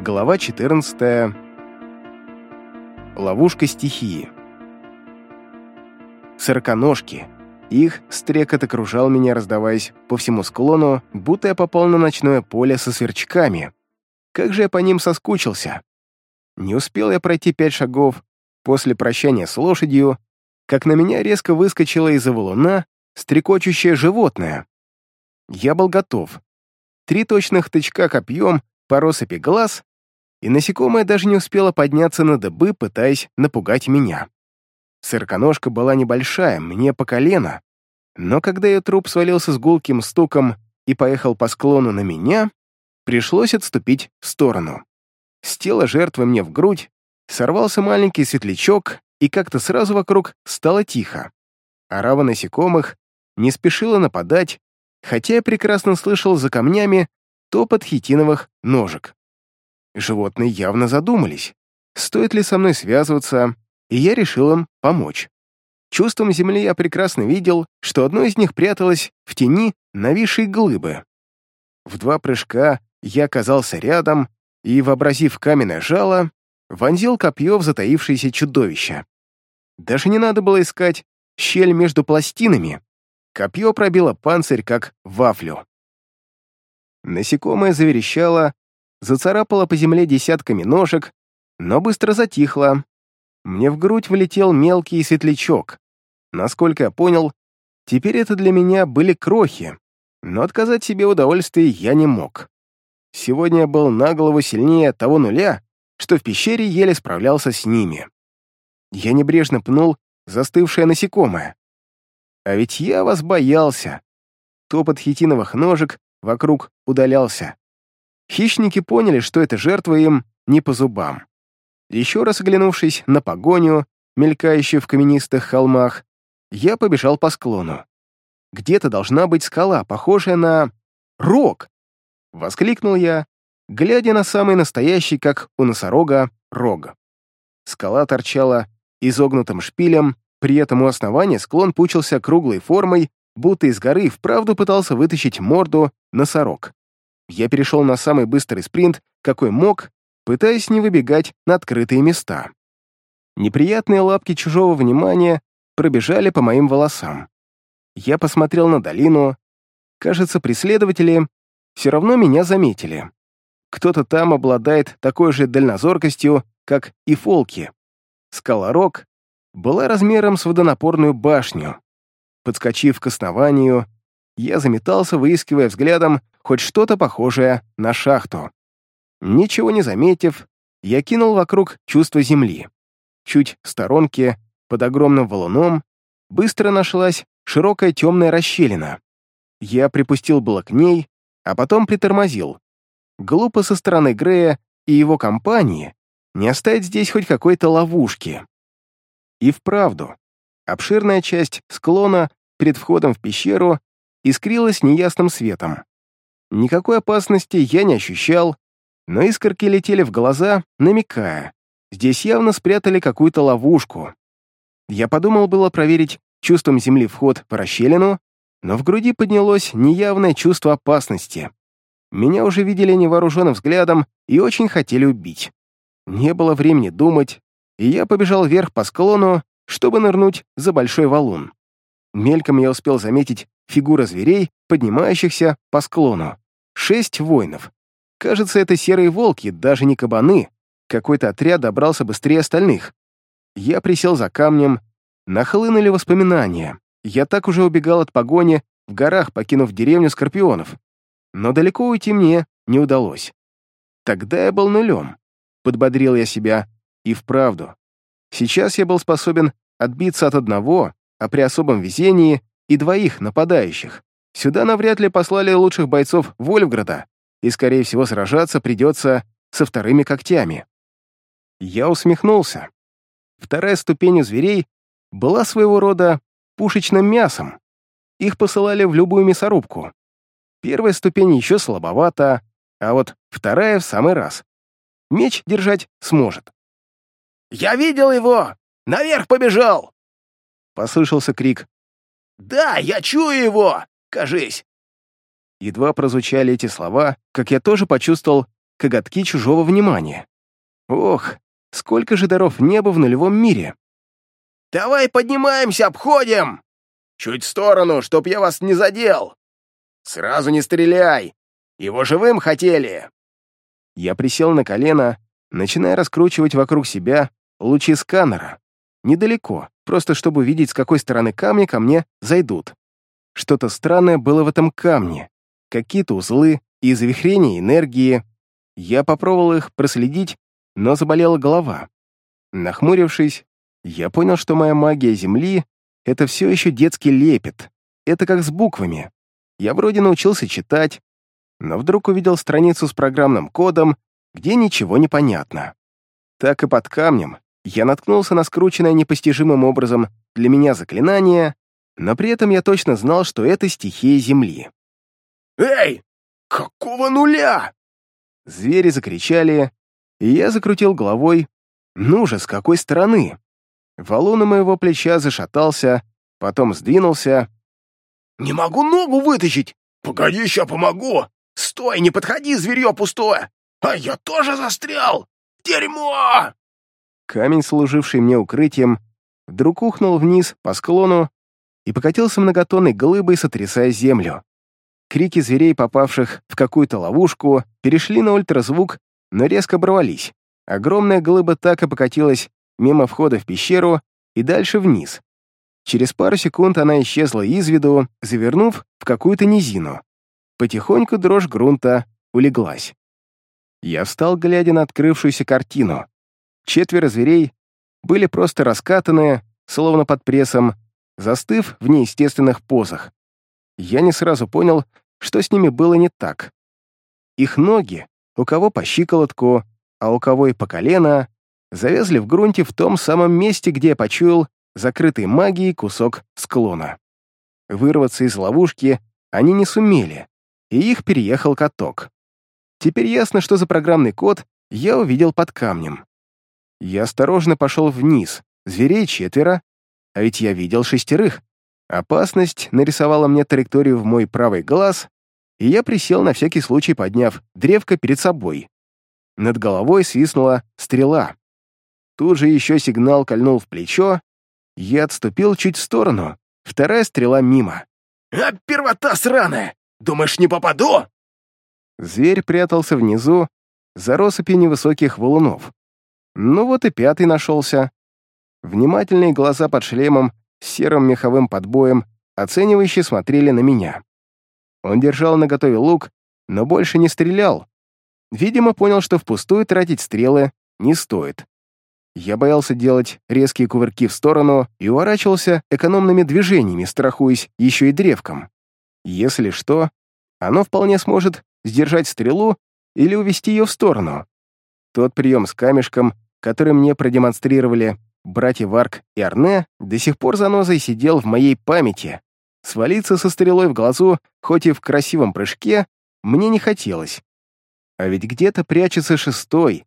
Глава 14. Ловушка стихии. Сороконожки. Их стрекот окружал меня, раздаваясь по всему склону, будто я попал на ночное поле со сверчками. Как же я по ним соскучился. Не успел я пройти пять шагов после прощания с лошадью, как на меня резко выскочило из-за валуна стрекочущее животное. Я был готов. Три точных тычка копьем по россыпи глаз, и насекомое даже не успело подняться на дыбы, пытаясь напугать меня. Сыроконожка была небольшая, мне по колено, но когда ее труп свалился с гулким стуком и поехал по склону на меня, пришлось отступить в сторону. С тела жертвы мне в грудь сорвался маленький светлячок, и как-то сразу вокруг стало тихо. Орава насекомых не спешила нападать, хотя я прекрасно слышал за камнями топот хитиновых ножек. Животные явно задумались, стоит ли со мной связываться, и я решил им помочь. Чувством земли я прекрасно видел, что одно из них пряталось в тени нависшей глыбы. В два прыжка я оказался рядом и, вообразив каменное жало, вонзил копье в затаившееся чудовище. Даже не надо было искать щель между пластинами. Копье пробило панцирь, как вафлю. Насекомое заверещало, зацарапало по земле десятками ножек, но быстро затихло. Мне в грудь влетел мелкий светлячок. Насколько я понял, теперь это для меня были крохи, но отказать себе удовольствие я не мог. Сегодня я был на голову сильнее того нуля, что в пещере еле справлялся с ними. Я небрежно пнул застывшее насекомое. А ведь я вас боялся. Топот хитиновых ножек вокруг удалялся. Хищники поняли, что эта жертва им не по зубам. Еще раз оглянувшись на погоню, мелькающую в каменистых холмах, я побежал по склону. Где-то должна быть скала, похожая на... рог! Воскликнул я, глядя на самый настоящий, как у носорога, рог. Скала торчала изогнутым шпилем, при этом у основания склон пучился круглой формой, будто из горы вправду пытался вытащить морду носорог. Я перешел на самый быстрый спринт, какой мог, пытаясь не выбегать на открытые места. Неприятные лапки чужого внимания пробежали по моим волосам. Я посмотрел на долину. Кажется, преследователи все равно меня заметили. Кто-то там обладает такой же дальнозоркостью, как и фолки. Скала Рок была размером с водонапорную башню. Подскочив к основанию, я заметался, выискивая взглядом хоть что-то похожее на шахту. Ничего не заметив, я кинул вокруг чувство земли. Чуть в сторонке, под огромным валуном, быстро нашлась широкая темная расщелина. Я припустил было к ней, а потом притормозил. Глупо со стороны Грея и его компании не оставить здесь хоть какой-то ловушки. И вправду, обширная часть склона перед входом в пещеру искрилась неясным светом. Никакой опасности я не ощущал, но искорки летели в глаза, намекая, здесь явно спрятали какую-то ловушку. Я подумал было проверить чувством земли вход в расщелину, но в груди поднялось неявное чувство опасности. Меня уже видели невооруженным взглядом и очень хотели убить. Не было времени думать, и я побежал вверх по склону, чтобы нырнуть за большой валун. Мельком я успел заметить фигуры зверей, поднимающихся по склону. Шесть воинов. Кажется, это серые волки, даже не кабаны. Какой-то отряд добрался быстрее остальных. Я присел за камнем, нахлынули воспоминания. Я так уже убегал от погони в горах, покинув деревню скорпионов. Но далеко уйти мне не удалось. Тогда я был нулем. Подбодрил я себя. И вправду. Сейчас я был способен отбиться от одного, а при особом везении и двоих нападающих. Сюда навряд ли послали лучших бойцов Вольфграда, и, скорее всего, сражаться придется со вторыми когтями. Я усмехнулся. Вторая ступень у зверей была своего рода пушечным мясом. Их посылали в любую мясорубку. Первая ступень еще слабовата, а вот вторая в самый раз. Меч держать сможет. «Я видел его! Наверх побежал!» Послышался крик. «Да, я чую его! Кажись!» Едва прозвучали эти слова, как я тоже почувствовал коготки чужого внимания. Ох, сколько же даров неба в нулевом мире. «Давай поднимаемся, обходим! Чуть в сторону, чтоб я вас не задел! Сразу не стреляй! Его живым хотели!» Я присел на колено, начиная раскручивать вокруг себя лучи сканера. Недалеко, просто чтобы увидеть, с какой стороны камни ко мне зайдут. Что-то странное было в этом камне. Какие-то узлы и завихрения энергии. Я попробовал их проследить, но заболела голова. Нахмурившись, я понял, что моя магия Земли — это все еще детский лепет. Это как с буквами. Я вроде научился читать, но вдруг увидел страницу с программным кодом, где ничего не понятно. Так и под камнем я наткнулся на скрученное непостижимым образом для меня заклинание, но при этом я точно знал, что это стихия Земли. «Эй, какого нуля?» Звери закричали, и я закрутил головой. Ну же, с какой стороны? Валун моего плеча зашатался, потом сдвинулся. «Не могу ногу вытащить! Погоди, ща помогу! Стой, не подходи, зверье пустое! А я тоже застрял! Дерьмо!» Камень, служивший мне укрытием, вдруг ухнул вниз по склону и покатился многотонной глыбой, сотрясая землю. Крики зверей, попавших в какую-то ловушку, перешли на ультразвук, но резко оборвались. Огромная глыба так и покатилась мимо входа в пещеру и дальше вниз. Через пару секунд она исчезла из виду, завернув в какую-то низину. Потихоньку дрожь грунта улеглась. Я встал, глядя на открывшуюся картину. Четверо зверей были просто раскатаны, словно под прессом, застыв в неестественных позах. Я не сразу понял, что с ними было не так. Их ноги, у кого по щиколотку, а у кого и по колено, завязли в грунте в том самом месте, где я почуял закрытый магией кусок склона. Вырваться из ловушки они не сумели, и их переехал каток. Теперь ясно, что за программный код я увидел под камнем. Я осторожно пошел вниз, зверей четверо, а ведь я видел шестерых. Опасность нарисовала мне траекторию в мой правый глаз, и я присел на всякий случай, подняв древко перед собой. Над головой свистнула стрела. Тут же еще сигнал кольнул в плечо, я отступил чуть в сторону, вторая стрела мимо. «А, первота сраная! Думаешь, не попаду?» Зверь прятался внизу, за россыпью невысоких валунов. Ну вот и пятый нашелся. Внимательные глаза под шлемом серым меховым подбоем оценивающе смотрели на меня. Он держал наготове лук, но больше не стрелял. Видимо, понял, что впустую тратить стрелы не стоит. Я боялся делать резкие кувырки в сторону и уворачивался экономными движениями, страхуясь еще и древком. Если что, оно вполне сможет сдержать стрелу или увести ее в сторону. Тот прием с камешком, который мне продемонстрировали братья Варк и Арне, до сих пор занозой сидел в моей памяти. Свалиться со стрелой в глазу, хоть и в красивом прыжке, мне не хотелось. А ведь где-то прячется шестой,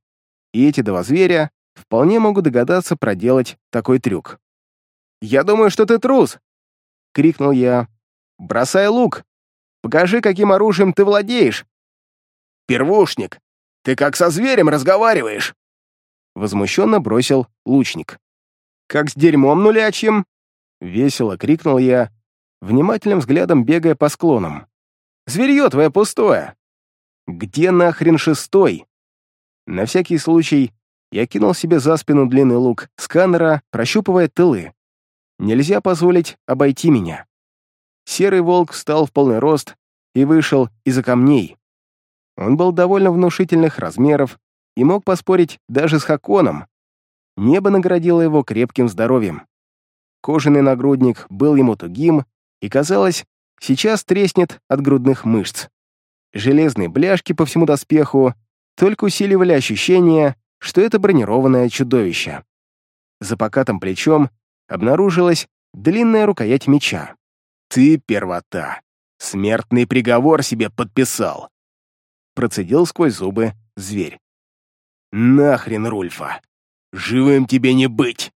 и эти два зверя вполне могут догадаться проделать такой трюк. «Я думаю, что ты трус!» — крикнул я. «Бросай лук! Покажи, каким оружием ты владеешь!» «Первушник, ты как со зверем разговариваешь!» Возмущенно бросил лучник. «Как с дерьмом нулячьим!» Весело крикнул я, внимательным взглядом бегая по склонам. «Зверье твое пустое!» «Где нахрен шестой?» На всякий случай я кинул себе за спину длинный лук сканера, прощупывая тылы. Нельзя позволить обойти меня. Серый волк встал в полный рост и вышел из-за камней. Он был довольно внушительных размеров и мог поспорить даже с Хаконом, Небо наградило его крепким здоровьем. Кожаный нагрудник был ему тугим, и, казалось, сейчас треснет от грудных мышц. Железные бляшки по всему доспеху только усиливали ощущение, что это бронированное чудовище. За покатым плечом обнаружилась длинная рукоять меча. «Ты первота! Смертный приговор себе подписал!» Процедил сквозь зубы зверь. «Нахрен, Рульфа! Живым тебе не быть!»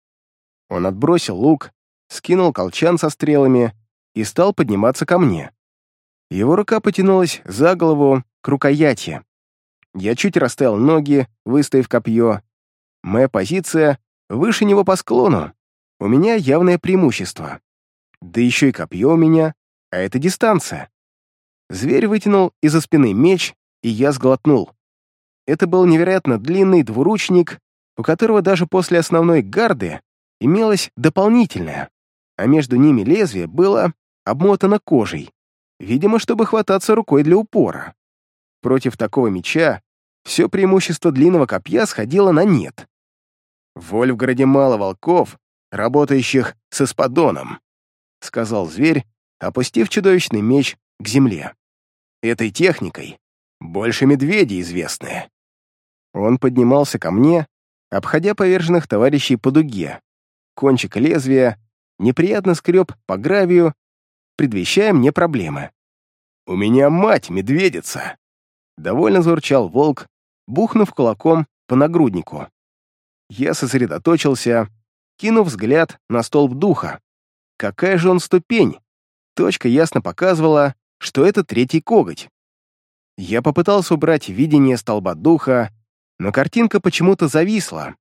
Он отбросил лук, скинул колчан со стрелами и стал подниматься ко мне. Его рука потянулась за голову к рукояти. Я чуть расставил ноги, выставив копье. Моя позиция выше него по склону. У меня явное преимущество. Да еще и копье у меня, а это дистанция. Зверь вытянул из-за спины меч, и я сглотнул. Это был невероятно длинный двуручник, у которого даже после основной гарды имелось дополнительное, а между ними лезвие было обмотано кожей, видимо, чтобы хвататься рукой для упора. Против такого меча все преимущество длинного копья сходило на нет. В Вольфграде мало волков, работающих с эспадоном, сказал зверь, опустив чудовищный меч к земле. Этой техникой больше медведей известны. Он поднимался ко мне, обходя поверженных товарищей по дуге. Кончик лезвия неприятно скреб по гравию, предвещая мне проблемы. «У меня мать медведица!» Довольно зарчал волк, бухнув кулаком по нагруднику. Я сосредоточился, кинув взгляд на столб духа. Какая же он ступень? Точка ясно показывала, что это третий коготь. Я попытался убрать видение столба духа, но картинка почему-то зависла.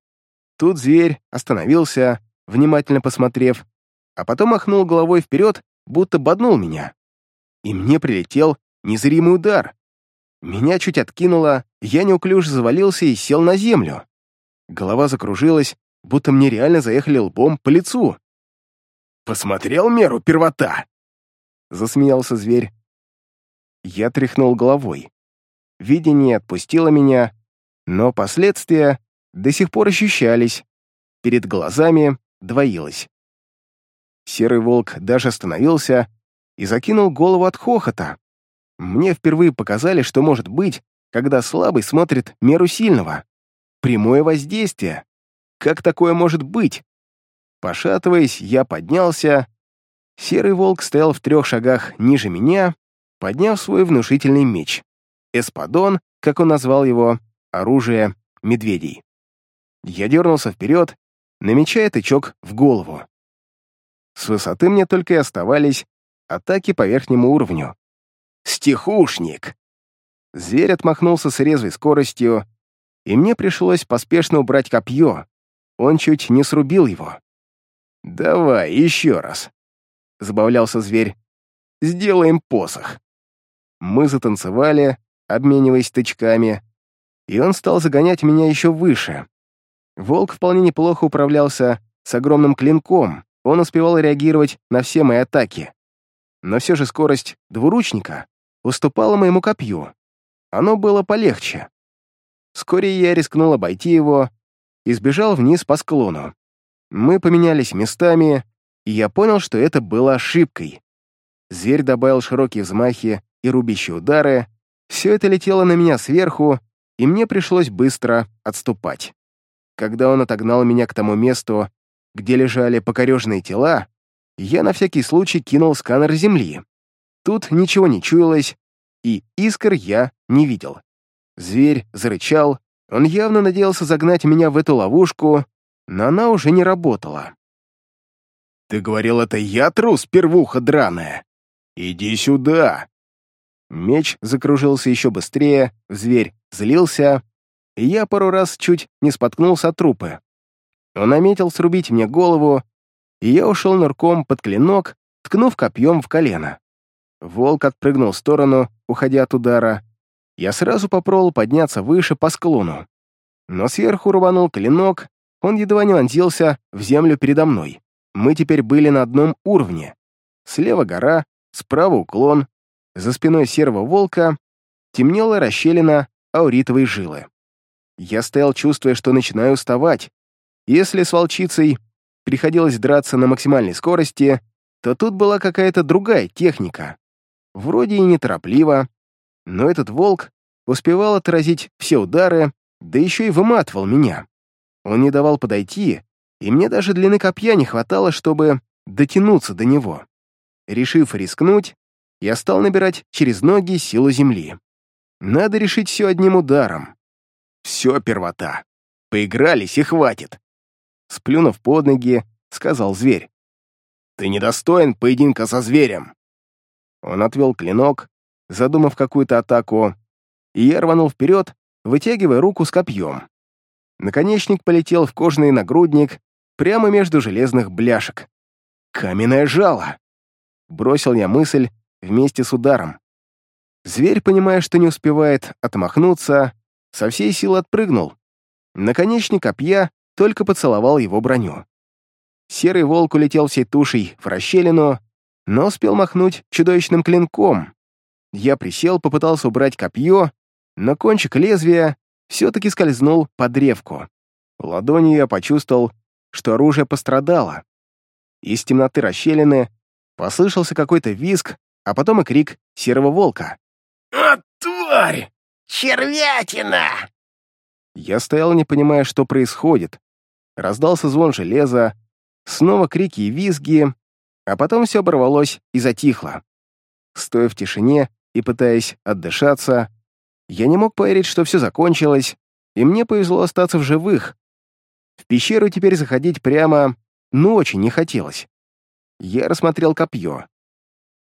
Тут зверь остановился, внимательно посмотрев, а потом махнул головой вперед, будто боднул меня. И мне прилетел незримый удар. Меня чуть откинуло, я неуклюже завалился и сел на землю. Голова закружилась, будто мне реально заехали лбом по лицу. «Посмотрел меру первота?» Засмеялся зверь. Я тряхнул головой. Видение отпустило меня, но последствия до сих пор ощущались. Перед глазами двоилось. Серый волк даже остановился и закинул голову от хохота. Мне впервые показали, что может быть, когда слабый смотрит меру сильного. Прямое воздействие. Как такое может быть? Пошатываясь, я поднялся. Серый волк стоял в трех шагах ниже меня, подняв свой внушительный меч. Эспадон, как он назвал его, оружие медведей. Я дернулся вперед, намечая тычок в голову. С высоты мне только и оставались атаки по верхнему уровню. «Стихушник!» Зверь отмахнулся с резвой скоростью, и мне пришлось поспешно убрать копье. Он чуть не срубил его. «Давай, еще раз», — забавлялся зверь. «Сделаем посох». Мы затанцевали, обмениваясь тычками, и он стал загонять меня еще выше. Волк вполне неплохо управлялся с огромным клинком, он успевал реагировать на все мои атаки. Но все же скорость двуручника уступала моему копью. Оно было полегче. Вскоре я рискнул обойти его и сбежал вниз по склону. Мы поменялись местами, и я понял, что это было ошибкой. Зверь добавил широкие взмахи и рубящие удары. Все это летело на меня сверху, и мне пришлось быстро отступать. Когда он отогнал меня к тому месту, где лежали покореженные тела, я на всякий случай кинул сканер земли. Тут ничего не чуялось, и искр я не видел. Зверь зарычал, он явно надеялся загнать меня в эту ловушку, но она уже не работала. «Ты говорил, это я трус, первуха драная? Иди сюда!» Меч закружился еще быстрее, зверь злился, и я пару раз чуть не споткнулся от трупы. Он наметил срубить мне голову, и я ушел нырком под клинок, ткнув копьем в колено. Волк отпрыгнул в сторону, уходя от удара. Я сразу попробовал подняться выше по склону. Но сверху рванул клинок, он едва не вонзился в землю передо мной. Мы теперь были на одном уровне. Слева гора, справа уклон, за спиной серого волка темнела расщелина ауритовой жилы. Я стоял, чувствуя, что начинаю уставать. Если с волчицей приходилось драться на максимальной скорости, то тут была какая-то другая техника. Вроде и неторопливо, но этот волк успевал отразить все удары, да еще и выматывал меня. Он не давал подойти, и мне даже длины копья не хватало, чтобы дотянуться до него. Решив рискнуть, я стал набирать через ноги силу земли. Надо решить все одним ударом. Все, первота. Поигрались и хватит. Сплюнув под ноги, сказал зверь. Ты недостоин поединка со зверем. Он отвел клинок, задумав какую-то атаку, и я рванул вперед, вытягивая руку с копьем. Наконечник полетел в кожаный нагрудник прямо между железных бляшек. «Каменное жало!» Бросил я мысль вместе с ударом. Зверь, понимая, что не успевает отмахнуться, со всей силы отпрыгнул. Наконечник копья только поцеловал его броню. Серый волк улетел всей тушей в расщелину, но успел махнуть чудовищным клинком. Я присел, попытался убрать копье, но кончик лезвия все-таки скользнул под древку. Ладонью я почувствовал, что оружие пострадало. Из темноты расщелины послышался какой-то визг, а потом и крик серого волка. «А, тварь! Червятина!» Я стоял, не понимая, что происходит. Раздался звон железа, снова крики и визги, а потом все оборвалось и затихло. Стоя в тишине и пытаясь отдышаться, я не мог поверить, что все закончилось, и мне повезло остаться в живых. В пещеру теперь заходить прямо, ну, очень не хотелось. Я рассмотрел копье.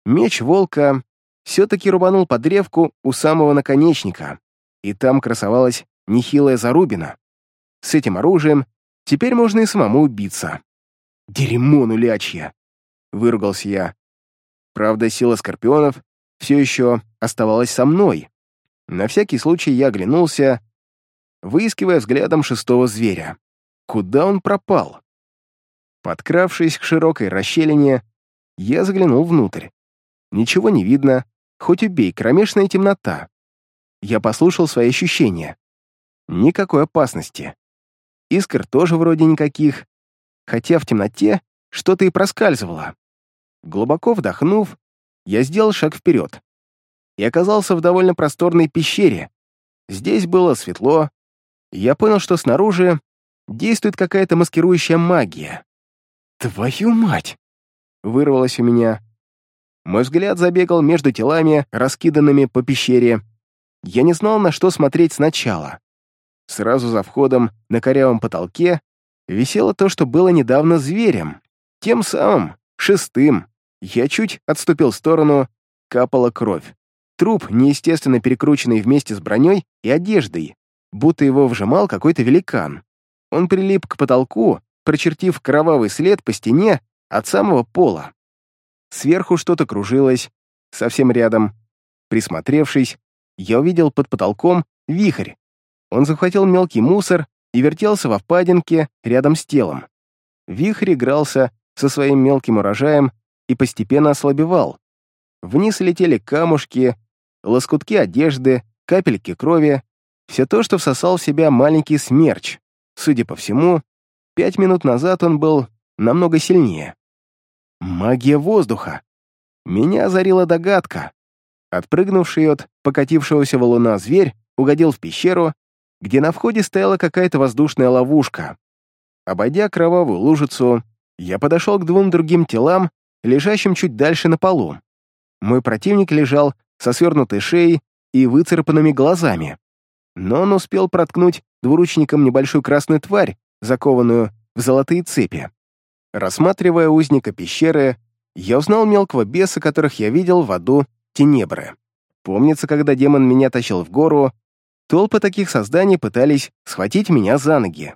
Меч волка все-таки рубанул под древку у самого наконечника, и там красовалась нехилая зарубина. С этим оружием теперь можно и самому убиться. «Дерьмо нулячье!» — выругался я. Правда, сила скорпионов все еще оставалась со мной. На всякий случай я оглянулся, выискивая взглядом шестого зверя. Куда он пропал? Подкравшись к широкой расщелине, я заглянул внутрь. Ничего не видно, хоть убей, кромешная темнота. Я послушал свои ощущения. Никакой опасности. Искр тоже вроде никаких, хотя в темноте что-то и проскальзывало. Глубоко вдохнув, я сделал шаг вперед и оказался в довольно просторной пещере. Здесь было светло, и я понял, что снаружи действует какая-то маскирующая магия. «Твою мать!» — вырвалось у меня. Мой взгляд забегал между телами, раскиданными по пещере. Я не знал, на что смотреть сначала. Сразу за входом на корявом потолке висело то, что было недавно зверем. Тем самым, шестым. Я чуть отступил в сторону, капала кровь. Труп, неестественно перекрученный вместе с броней и одеждой, будто его вжимал какой-то великан. Он прилип к потолку, прочертив кровавый след по стене от самого пола. Сверху что-то кружилось, совсем рядом. Присмотревшись, я увидел под потолком вихрь. Он захватил мелкий мусор и вертелся во впадинке рядом с телом. Вихрь игрался со своим мелким урожаем и постепенно ослабевал. Вниз летели камушки, лоскутки одежды, капельки крови, все то, что всосал в себя маленький смерч. Судя по всему, пять минут назад он был намного сильнее. Магия воздуха. Меня озарила догадка. Отпрыгнувший от покатившегося валуна зверь угодил в пещеру, где на входе стояла какая-то воздушная ловушка. Обойдя кровавую лужицу, я подошел к двум другим телам, лежащим чуть дальше на полу. Мой противник лежал со свернутой шеей и выцарапанными глазами. Но он успел проткнуть двуручником небольшую красную тварь, закованную в золотые цепи. Рассматривая узника пещеры, я узнал мелкого беса, которых я видел в аду Тенебры. Помнится, когда демон меня тащил в гору, толпы таких созданий пытались схватить меня за ноги.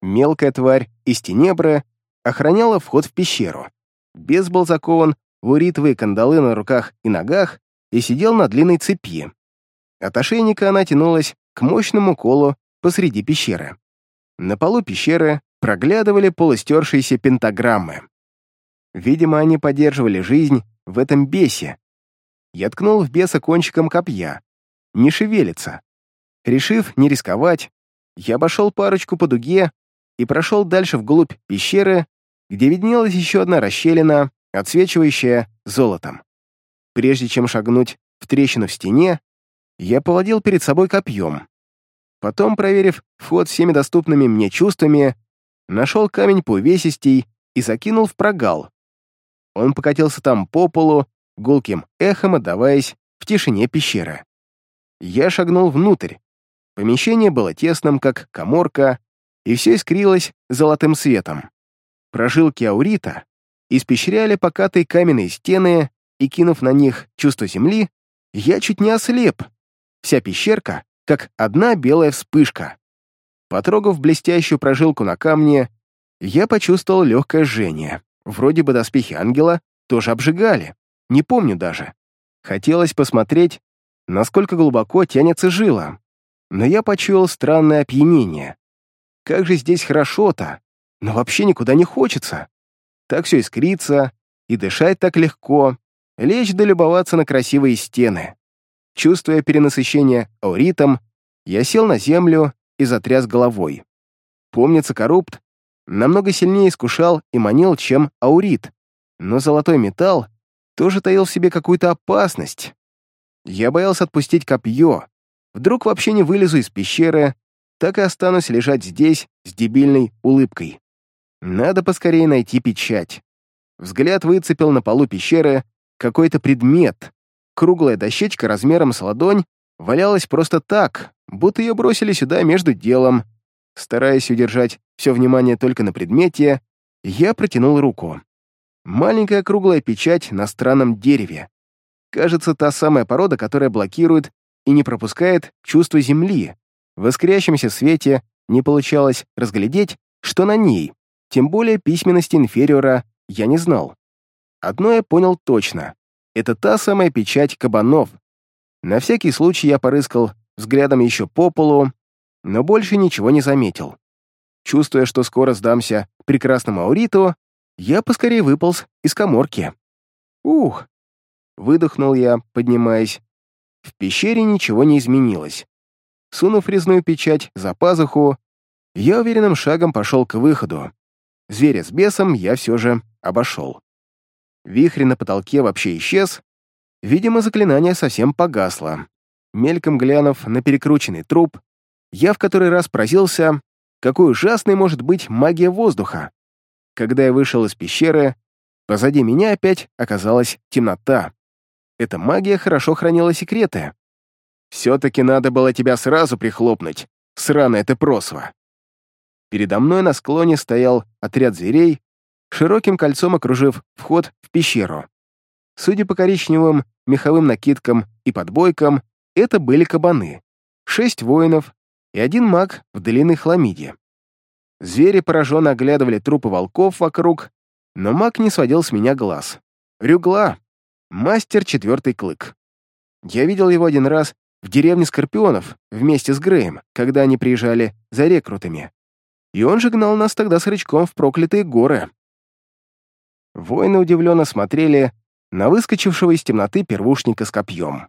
Мелкая тварь из Тенебры охраняла вход в пещеру. Бес был закован в уритовые кандалы на руках и ногах и сидел на длинной цепи. От ошейника она тянулась к мощному колу посреди пещеры. На полу пещеры проглядывали полустершиеся пентаграммы. Видимо, они поддерживали жизнь в этом бесе. Я ткнул в беса кончиком копья. Не шевелится. Решив не рисковать, я обошел парочку по дуге и прошел дальше вглубь пещеры, где виднелась еще одна расщелина, отсвечивающая золотом. Прежде чем шагнуть в трещину в стене, я поводил перед собой копьем. Потом, проверив вход всеми доступными мне чувствами, нашел камень по увесистей и закинул в прогал. Он покатился там по полу, гулким эхом отдаваясь в тишине пещеры. Я шагнул внутрь. Помещение было тесным, как коморка, и все искрилось золотым светом. Прожилки аурита испещряли покатые каменные стены, и, кинув на них чувство земли, я чуть не ослеп. Вся пещерка как одна белая вспышка. Потрогав блестящую прожилку на камне, я почувствовал легкое жжение. Вроде бы доспехи ангела тоже обжигали, не помню даже. Хотелось посмотреть, насколько глубоко тянется жила, но я почуял странное опьянение. Как же здесь хорошо-то, но вообще никуда не хочется. Так все искрится, и дышать так легко, лечь да любоваться на красивые стены. Чувствуя перенасыщение ауритом, я сел на землю и затряс головой. Помнится, коррупт намного сильнее искушал и манил, чем аурит, но золотой металл тоже таил в себе какую-то опасность. Я боялся отпустить копье. Вдруг вообще не вылезу из пещеры, так и останусь лежать здесь с дебильной улыбкой. Надо поскорее найти печать. Взгляд выцепил на полу пещеры какой-то предмет. Круглая дощечка размером с ладонь валялась просто так, будто ее бросили сюда между делом. Стараясь удержать все внимание только на предмете, я протянул руку. Маленькая круглая печать на странном дереве. Кажется, та самая порода, которая блокирует и не пропускает чувство земли. В искрящемся свете не получалось разглядеть, что на ней, тем более письменности инфериора я не знал. Одно я понял точно. Это та самая печать кабанов. На всякий случай я порыскал взглядом еще по полу, но больше ничего не заметил. Чувствуя, что скоро сдамся прекрасному ауриту, я поскорее выполз из коморки. Ух! Выдохнул я, поднимаясь. В пещере ничего не изменилось. Сунув резную печать за пазуху, я уверенным шагом пошел к выходу. Зверя с бесом я все же обошел. Вихрь на потолке вообще исчез. Видимо, заклинание совсем погасло. Мельком глянув на перекрученный труп, я в который раз поразился, какой ужасной может быть магия воздуха. Когда я вышел из пещеры, позади меня опять оказалась темнота. Эта магия хорошо хранила секреты. Все-таки надо было тебя сразу прихлопнуть, сраное ты просва. Передо мной на склоне стоял отряд зверей, широким кольцом окружив вход в пещеру. Судя по коричневым меховым накидкам и подбойкам, это были кабаны. Шесть воинов и один маг в длинной хламиде. Звери пораженно оглядывали трупы волков вокруг, но маг не сводил с меня глаз. Рюгла, мастер четвертый клык. Я видел его один раз в деревне Скорпионов вместе с Греем, когда они приезжали за рекрутами. И он же гнал нас тогда с рычком в проклятые горы. Воины удивленно смотрели на выскочившего из темноты первушника с копьем.